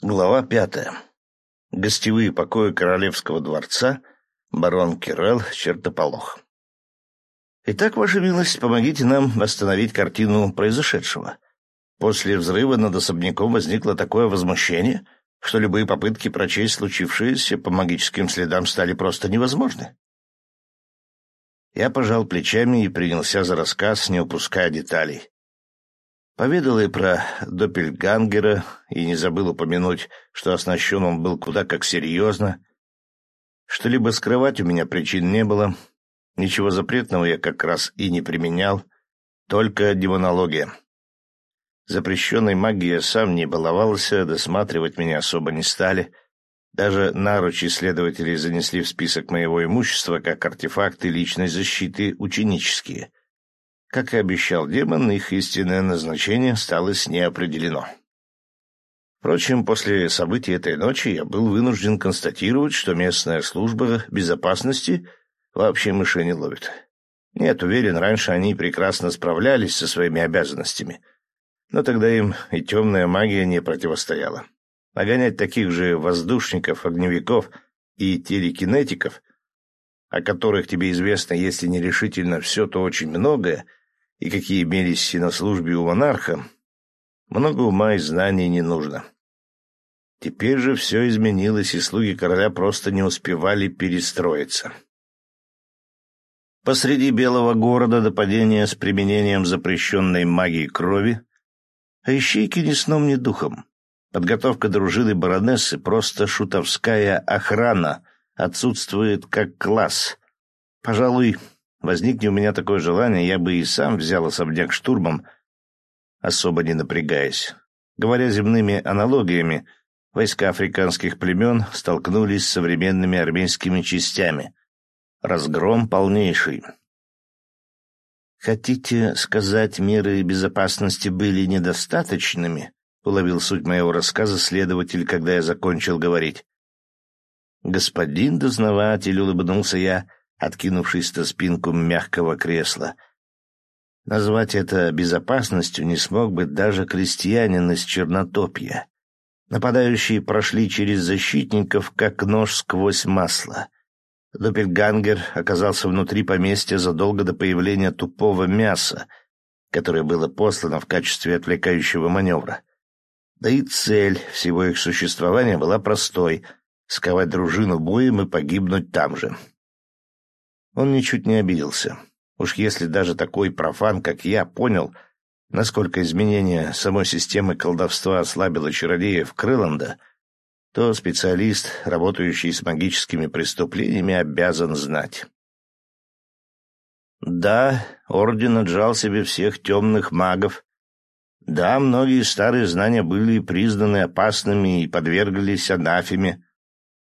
Глава пятая. Гостевые покои королевского дворца. Барон Кирелл, чертополох. Итак, ваша милость, помогите нам восстановить картину произошедшего. После взрыва над особняком возникло такое возмущение, что любые попытки прочесть случившееся по магическим следам стали просто невозможны. Я пожал плечами и принялся за рассказ, не упуская деталей. Поведал и про Доппельгангера, и не забыл упомянуть, что оснащен он был куда как серьезно. Что-либо скрывать у меня причин не было. Ничего запретного я как раз и не применял, только демонология. Запрещенной магией сам не баловался, досматривать меня особо не стали. Даже наручи исследователи занесли в список моего имущества как артефакты личной защиты ученические — как и обещал демон, их истинное назначение осталось неопределено. Впрочем, после событий этой ночи я был вынужден констатировать, что местная служба безопасности вообще мышей не ловит. Нет, уверен, раньше они прекрасно справлялись со своими обязанностями, но тогда им и темная магия не противостояла. Нагонять таких же воздушников, огневиков и телекинетиков, о которых тебе известно, если не решительно все, то очень многое, и какие имелись и на службе у монарха, много ума и знаний не нужно. Теперь же все изменилось, и слуги короля просто не успевали перестроиться. Посреди белого города до падения с применением запрещенной магии крови, а ищейки ни сном, ни духом. Подготовка дружины баронессы — просто шутовская охрана, отсутствует как класс. Пожалуй, Возникне у меня такое желание, я бы и сам взял особняк штурмом, особо не напрягаясь. Говоря земными аналогиями, войска африканских племен столкнулись с современными армейскими частями. Разгром полнейший. «Хотите сказать, меры безопасности были недостаточными?» — уловил суть моего рассказа следователь, когда я закончил говорить. «Господин дознаватель», — улыбнулся я, — откинувшись на спинку мягкого кресла. Назвать это безопасностью не смог бы даже крестьянин из Чернотопья. Нападающие прошли через защитников, как нож сквозь масло. Доппельгангер оказался внутри поместья задолго до появления тупого мяса, которое было послано в качестве отвлекающего маневра. Да и цель всего их существования была простой — сковать дружину боем и погибнуть там же. Он ничуть не обиделся. Уж если даже такой профан, как я, понял, насколько изменение самой системы колдовства ослабило чародеев Крыланда, то специалист, работающий с магическими преступлениями, обязан знать. Да, Орден отжал себе всех темных магов. Да, многие старые знания были признаны опасными и подверглись анафеме.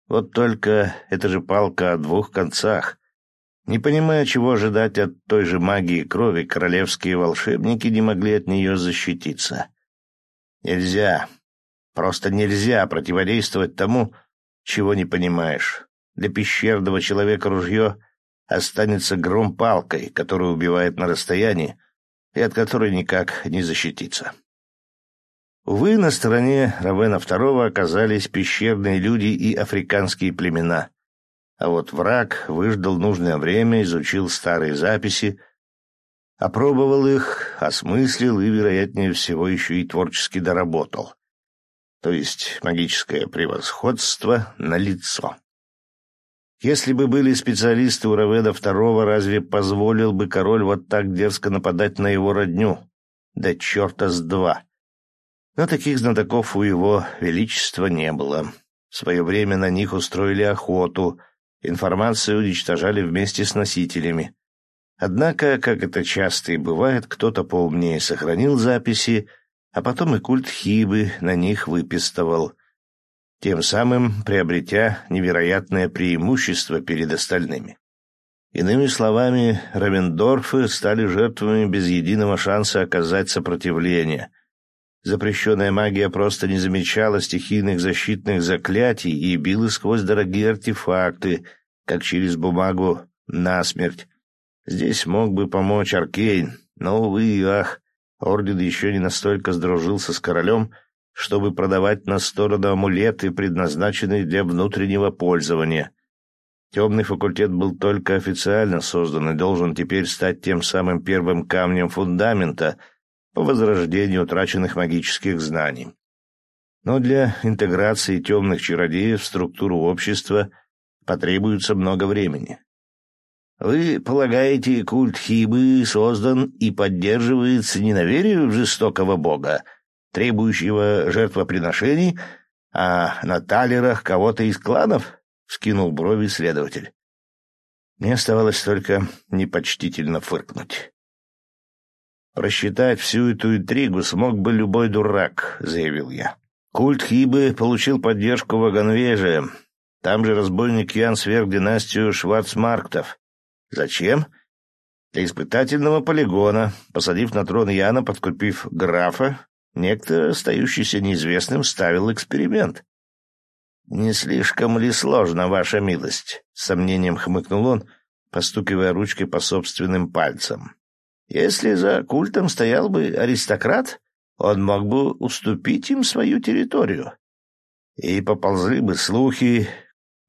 Вот только это же палка о двух концах. Не понимая, чего ожидать от той же магии крови, королевские волшебники не могли от нее защититься. Нельзя, просто нельзя противодействовать тому, чего не понимаешь. Для пещерного человека ружье останется гром-палкой, которая убивает на расстоянии и от которой никак не защититься. Увы, на стороне Равена II оказались пещерные люди и африканские племена. А вот враг выждал нужное время, изучил старые записи, опробовал их, осмыслил и, вероятнее всего, еще и творчески доработал. То есть магическое превосходство на лицо. Если бы были специалисты у Раведа II, разве позволил бы король вот так дерзко нападать на его родню? Да черта с два! Но таких знатоков у его величества не было. В свое время на них устроили охоту, Информацию уничтожали вместе с носителями. Однако, как это часто и бывает, кто-то поумнее сохранил записи, а потом и культ Хибы на них выпистывал, тем самым приобретя невероятное преимущество перед остальными. Иными словами, Равендорфы стали жертвами без единого шанса оказать сопротивление. Запрещенная магия просто не замечала стихийных защитных заклятий и била сквозь дорогие артефакты, как через бумагу насмерть. Здесь мог бы помочь Аркейн, но, увы и ах, Орден еще не настолько сдружился с королем, чтобы продавать на сторону амулеты, предназначенные для внутреннего пользования. Темный факультет был только официально создан и должен теперь стать тем самым первым камнем фундамента по возрождению утраченных магических знаний. Но для интеграции темных чародеев в структуру общества потребуется много времени. Вы полагаете, культ Хибы создан и поддерживается не на вере в жестокого бога, требующего жертвоприношений, а на талерах кого-то из кланов? — скинул брови следователь. Мне оставалось только непочтительно фыркнуть. «Просчитать всю эту интригу смог бы любой дурак», — заявил я. «Культ Хибы получил поддержку в. Там же разбойник Ян сверг династию Шварцмарктов. Зачем? Для испытательного полигона, посадив на трон Яна, подкупив графа, некто, остающийся неизвестным, ставил эксперимент. «Не слишком ли сложно, ваша милость?» — с сомнением хмыкнул он, постукивая ручкой по собственным пальцам. «Если за культом стоял бы аристократ, он мог бы уступить им свою территорию. И поползли бы слухи,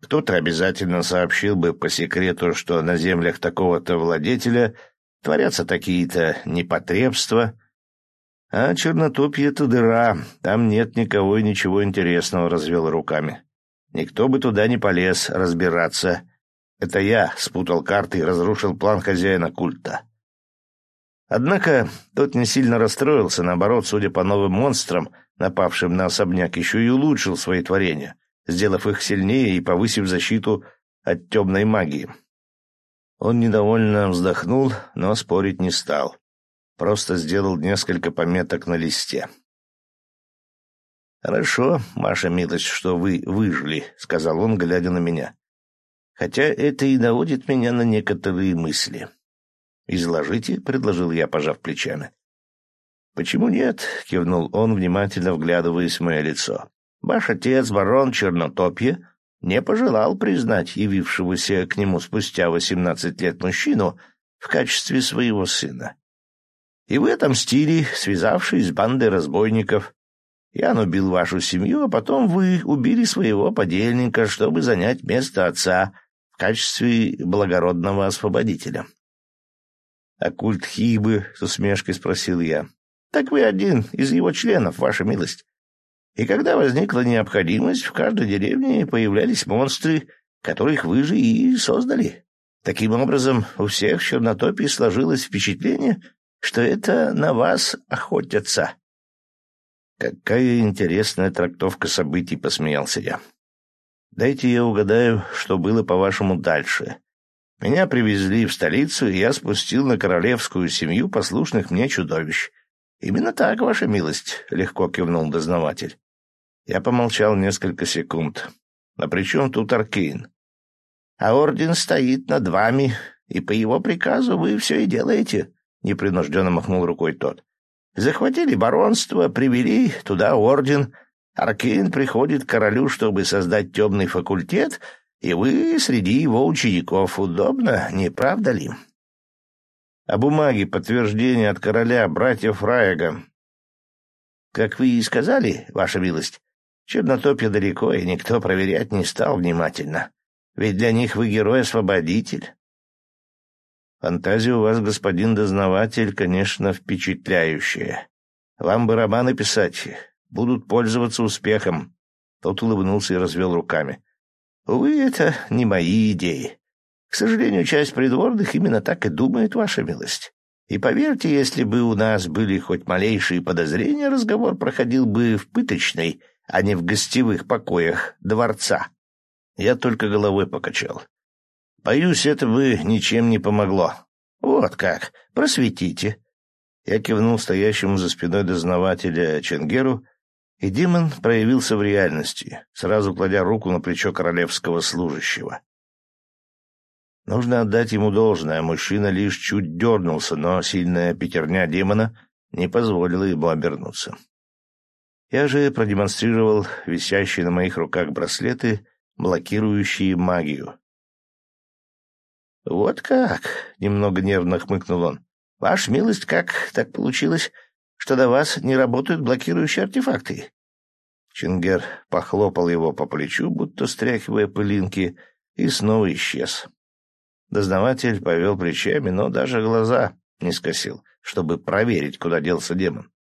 кто-то обязательно сообщил бы по секрету, что на землях такого-то владетеля творятся такие-то непотребства. А чернотопье-то дыра, там нет никого и ничего интересного, — развел руками. Никто бы туда не полез разбираться. Это я спутал карты и разрушил план хозяина культа. Однако тот не сильно расстроился, наоборот, судя по новым монстрам, напавшим на особняк, еще и улучшил свои творения — сделав их сильнее и повысив защиту от темной магии. Он недовольно вздохнул, но спорить не стал. Просто сделал несколько пометок на листе. «Хорошо, Маша милость, что вы выжили», — сказал он, глядя на меня. «Хотя это и наводит меня на некоторые мысли». «Изложите», — предложил я, пожав плечами. «Почему нет?» — кивнул он, внимательно вглядываясь в мое лицо. Ваш отец, барон Чернотопье, не пожелал признать явившегося к нему спустя восемнадцать лет мужчину в качестве своего сына. И в этом стиле, связавшись с бандой разбойников, Ян убил вашу семью, а потом вы убили своего подельника, чтобы занять место отца в качестве благородного освободителя. — А культ Хибы? — с усмешкой спросил я. — Так вы один из его членов, ваша милость. И когда возникла необходимость, в каждой деревне появлялись монстры, которых вы же и создали. Таким образом, у всех в Чернотопии сложилось впечатление, что это на вас охотятся. Какая интересная трактовка событий, посмеялся я. Дайте я угадаю, что было, по-вашему, дальше. Меня привезли в столицу, и я спустил на королевскую семью послушных мне чудовищ. Именно так, ваша милость, — легко кивнул дознаватель. Я помолчал несколько секунд. А при чем тут Аркейн? А орден стоит над вами, и по его приказу вы все и делаете, — непринужденно махнул рукой тот. Захватили баронство, привели туда орден. Аркейн приходит к королю, чтобы создать темный факультет, и вы среди его учеников. Удобно, не правда ли? А бумаги, подтверждения от короля, братьев Раега. Как вы и сказали, ваша милость, Чернотопье далеко, и никто проверять не стал внимательно. Ведь для них вы герой-освободитель. Фантазия у вас, господин дознаватель, конечно, впечатляющая. Вам бы романы писать, будут пользоваться успехом. Тот улыбнулся и развел руками. Увы, это не мои идеи. К сожалению, часть придворных именно так и думает, ваша милость. И поверьте, если бы у нас были хоть малейшие подозрения, разговор проходил бы в пыточной а не в гостевых покоях дворца. Я только головой покачал. Боюсь, это бы ничем не помогло. Вот как. Просветите. Я кивнул стоящему за спиной дознавателя Ченгеру, и демон проявился в реальности, сразу кладя руку на плечо королевского служащего. Нужно отдать ему должное, мужчина лишь чуть дернулся, но сильная пятерня демона не позволила ему обернуться. Я же продемонстрировал висящие на моих руках браслеты, блокирующие магию. «Вот как!» — немного нервно хмыкнул он. «Ваша милость, как так получилось, что до вас не работают блокирующие артефакты? Чингер похлопал его по плечу, будто стряхивая пылинки, и снова исчез. Дознаватель повел плечами, но даже глаза не скосил, чтобы проверить, куда делся демон.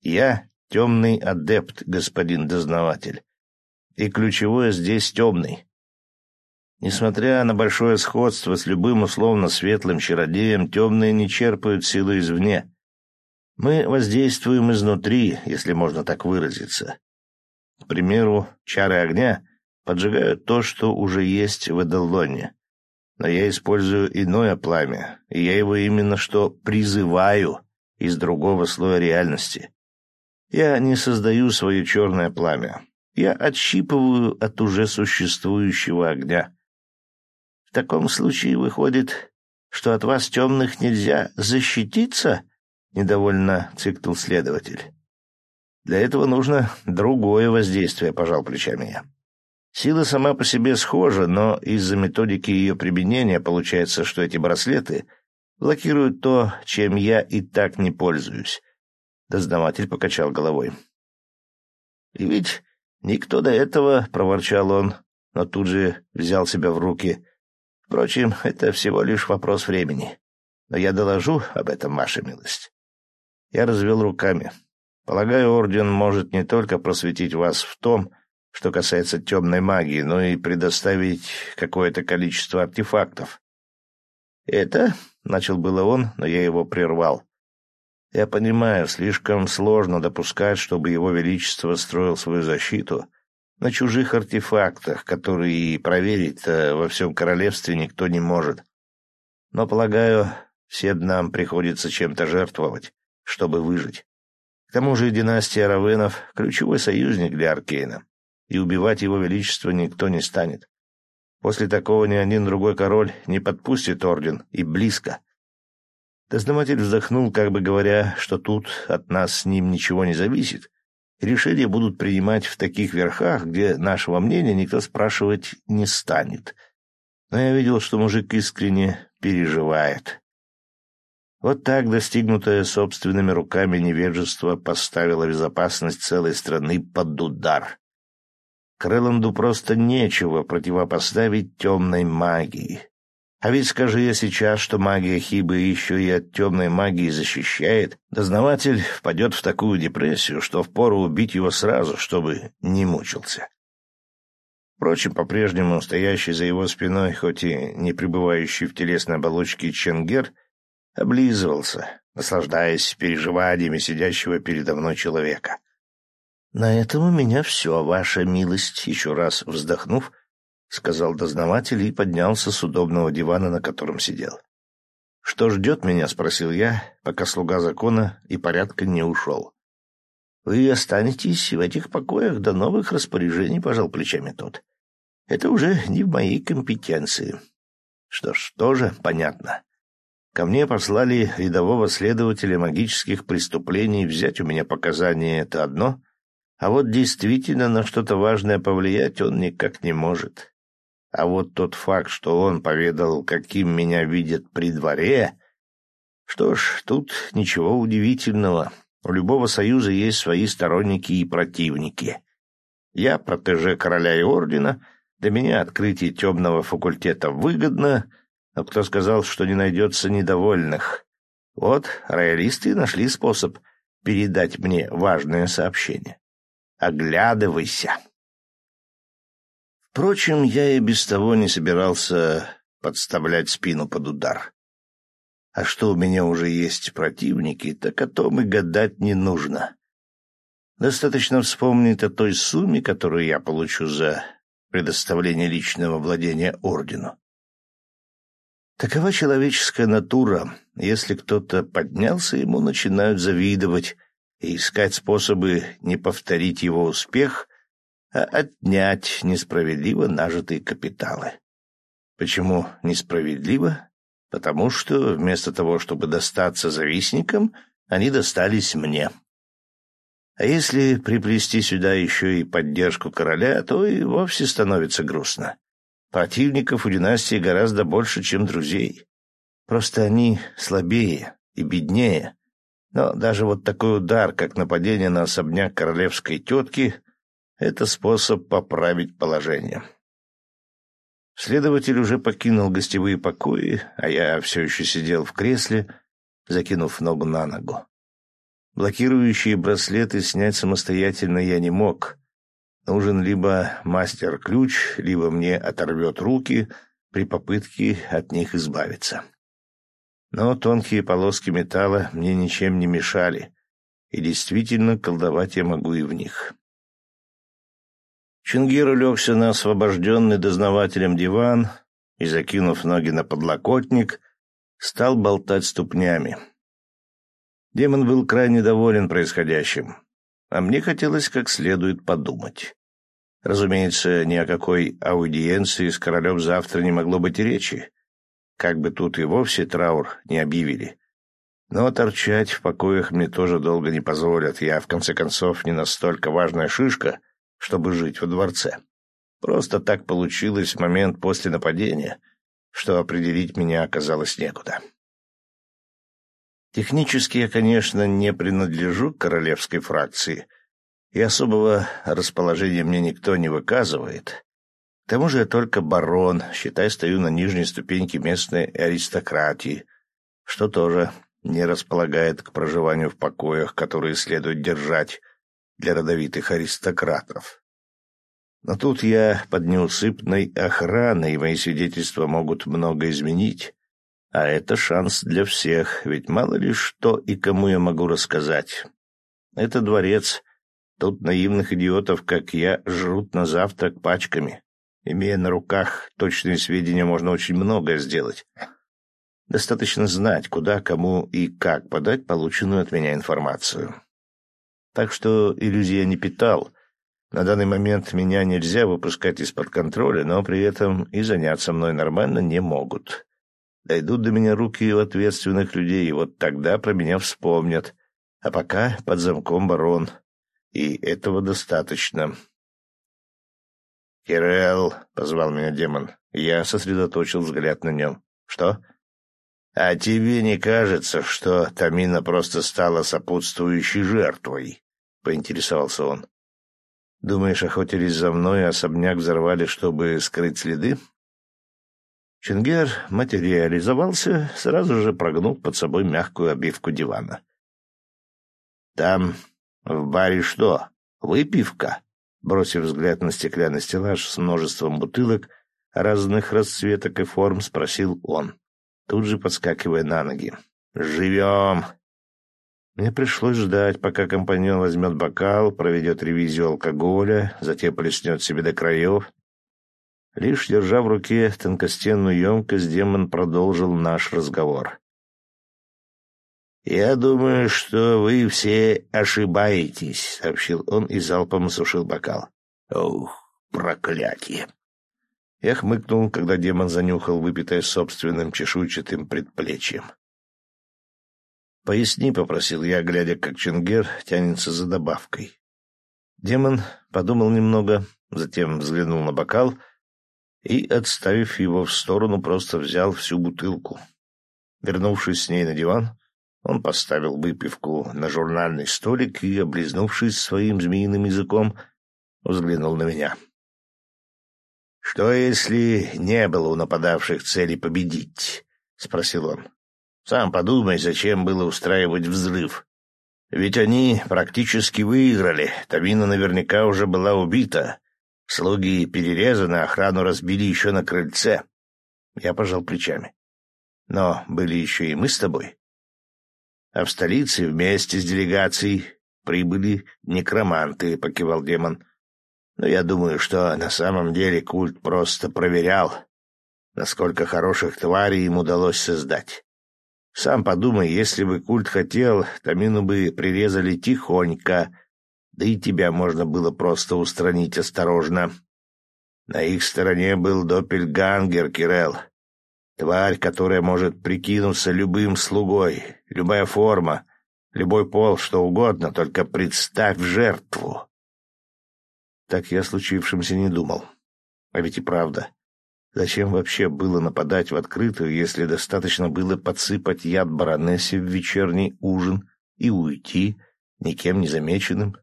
«Я темный адепт, господин дознаватель, и ключевое здесь темный. Несмотря на большое сходство с любым условно светлым чародеем, темные не черпают силу извне. Мы воздействуем изнутри, если можно так выразиться. К примеру, чары огня поджигают то, что уже есть в Эделлоне. Но я использую иное пламя, и я его именно что призываю из другого слоя реальности. Я не создаю свое черное пламя. Я отщипываю от уже существующего огня. В таком случае выходит, что от вас темных нельзя защититься? Недовольно цикнул следователь. Для этого нужно другое воздействие, пожал плечами я. Сила сама по себе схожа, но из-за методики ее применения получается, что эти браслеты блокируют то, чем я и так не пользуюсь. Дознаватель покачал головой. «И ведь никто до этого, — проворчал он, но тут же взял себя в руки, Впрочем, это всего лишь вопрос времени. Но я доложу об этом, ваша милость. Я развел руками. Полагаю, орден может не только просветить вас в том, что касается темной магии, но и предоставить какое-то количество артефактов. «Это...» — начал было он, но я его прервал. «Я понимаю, слишком сложно допускать, чтобы его величество строил свою защиту на чужих артефактах, которые проверить во всем королевстве никто не может. Но, полагаю, всем нам приходится чем-то жертвовать, чтобы выжить. К тому же династия Равенов — ключевой союзник для Аркейна, и убивать его величество никто не станет. После такого ни один другой король не подпустит орден и близко. Дознаватель вздохнул, как бы говоря, что тут от нас с ним ничего не зависит, решения будут принимать в таких верхах, где нашего мнения никто спрашивать не станет. Но я видел, что мужик искренне переживает. Вот так достигнутое собственными руками невежество поставило безопасность целой страны под удар. Крэланду просто нечего противопоставить темной магии. А ведь скажи я сейчас, что магия Хибы еще и от темной магии защищает, дознаватель впадет в такую депрессию, что впору убить его сразу, чтобы не мучился. Впрочем, по-прежнему стоящий за его спиной, хоть и не пребывающий в телесной оболочке Ченгер, облизывался, наслаждаясь переживаниями сидящего передо мной человека. «На этом у меня все, ваша милость», — еще раз вздохнув, — сказал дознаватель и поднялся с удобного дивана, на котором сидел. «Что ждет меня?» — спросил я, пока слуга закона и порядка не ушел. «Вы останетесь в этих покоях до новых распоряжений», — пожал плечами тот. «Это уже не в моей компетенции». Что ж, тоже понятно. Ко мне послали рядового следователя магических преступлений взять у меня показания — это одно, а вот действительно на что-то важное повлиять он никак не может. А вот тот факт, что он поведал, каким меня видят при дворе... Что ж, тут ничего удивительного. У любого союза есть свои сторонники и противники. Я протеже короля и ордена, для меня открытие темного факультета выгодно, но кто сказал, что не найдется недовольных? Вот, роялисты нашли способ передать мне важное сообщение. Оглядывайся. Впрочем, я и без того не собирался подставлять спину под удар. А что у меня уже есть противники, так о том и гадать не нужно. Достаточно вспомнить о той сумме, которую я получу за предоставление личного владения ордену. Такова человеческая натура. Если кто-то поднялся, ему начинают завидовать и искать способы не повторить его успех а отнять несправедливо нажитые капиталы. Почему несправедливо? Потому что вместо того, чтобы достаться завистникам, они достались мне. А если приплести сюда еще и поддержку короля, то и вовсе становится грустно. Противников у династии гораздо больше, чем друзей. Просто они слабее и беднее. Но даже вот такой удар, как нападение на особняк королевской тетки, Это способ поправить положение. Следователь уже покинул гостевые покои, а я все еще сидел в кресле, закинув ногу на ногу. Блокирующие браслеты снять самостоятельно я не мог. Нужен либо мастер-ключ, либо мне оторвет руки при попытке от них избавиться. Но тонкие полоски металла мне ничем не мешали, и действительно колдовать я могу и в них. Чингир улегся на освобожденный дознавателем диван и, закинув ноги на подлокотник, стал болтать ступнями. Демон был крайне доволен происходящим, а мне хотелось как следует подумать. Разумеется, ни о какой аудиенции с королем завтра не могло быть и речи, как бы тут и вовсе траур не объявили. Но торчать в покоях мне тоже долго не позволят. Я, в конце концов, не настолько важная шишка — чтобы жить во дворце. Просто так получилось в момент после нападения, что определить меня оказалось некуда. Технически я, конечно, не принадлежу к королевской фракции, и особого расположения мне никто не выказывает. К тому же я только барон, считай, стою на нижней ступеньке местной аристократии, что тоже не располагает к проживанию в покоях, которые следует держать для родовитых аристократов. Но тут я под неусыпной охраной, и мои свидетельства могут много изменить. А это шанс для всех, ведь мало ли что и кому я могу рассказать. Это дворец. Тут наивных идиотов, как я, жрут на завтрак пачками. Имея на руках точные сведения, можно очень многое сделать. Достаточно знать, куда, кому и как подать полученную от меня информацию. Так что иллюзий я не питал. На данный момент меня нельзя выпускать из-под контроля, но при этом и заняться мной нормально не могут. Дойдут до меня руки у ответственных людей, и вот тогда про меня вспомнят. А пока под замком барон. И этого достаточно. «Кирелл», — позвал меня демон. Я сосредоточил взгляд на нем. «Что?» «А тебе не кажется, что Тамина просто стала сопутствующей жертвой?» — поинтересовался он. «Думаешь, охотились за мной, а особняк взорвали, чтобы скрыть следы?» Чингер материализовался, сразу же прогнул под собой мягкую обивку дивана. «Там в баре что, выпивка?» Бросив взгляд на стеклянный стеллаж с множеством бутылок разных расцветок и форм, спросил он тут же подскакивая на ноги. «Живем!» Мне пришлось ждать, пока компаньон возьмет бокал, проведет ревизию алкоголя, затем плеснет себе до краев. Лишь держа в руке тонкостенную емкость, демон продолжил наш разговор. «Я думаю, что вы все ошибаетесь», — сообщил он и залпом осушил бокал. «Ух, проклятие!» Я хмыкнул, когда демон занюхал выпитое собственным чешуйчатым предплечьем. «Поясни», — попросил я, глядя, как Ченгер тянется за добавкой. Демон подумал немного, затем взглянул на бокал и, отставив его в сторону, просто взял всю бутылку. Вернувшись с ней на диван, он поставил выпивку на журнальный столик и, облизнувшись своим змеиным языком, взглянул на меня. — «Что, если не было у нападавших цели победить?» — спросил он. «Сам подумай, зачем было устраивать взрыв. Ведь они практически выиграли. Тамина наверняка уже была убита. Слуги перерезаны, охрану разбили еще на крыльце». Я пожал плечами. «Но были еще и мы с тобой. А в столице вместе с делегацией прибыли некроманты», — покивал демон. Но я думаю, что на самом деле культ просто проверял, насколько хороших тварей им удалось создать. Сам подумай, если бы культ хотел, Тамину бы прирезали тихонько, да и тебя можно было просто устранить осторожно. На их стороне был Доппельгангер Кирелл. Тварь, которая может прикинуться любым слугой, любая форма, любой пол, что угодно, только представь жертву. Так я о случившемся не думал. А ведь и правда. Зачем вообще было нападать в открытую, если достаточно было подсыпать яд баронессе в вечерний ужин и уйти, никем не замеченным?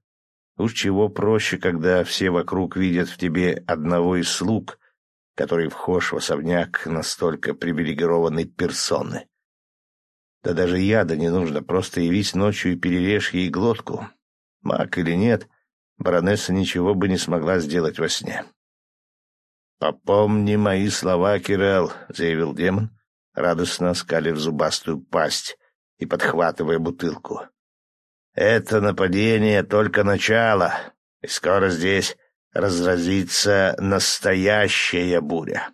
Уж чего проще, когда все вокруг видят в тебе одного из слуг, который вхож в особняк настолько привилегированной персоны. Да даже яда не нужно, просто явись ночью и перережь ей глотку. Маг или нет, баронесса ничего бы не смогла сделать во сне. «Попомни мои слова, Кирелл», — заявил демон, радостно оскалив зубастую пасть и подхватывая бутылку. «Это нападение только начало, и скоро здесь разразится настоящая буря».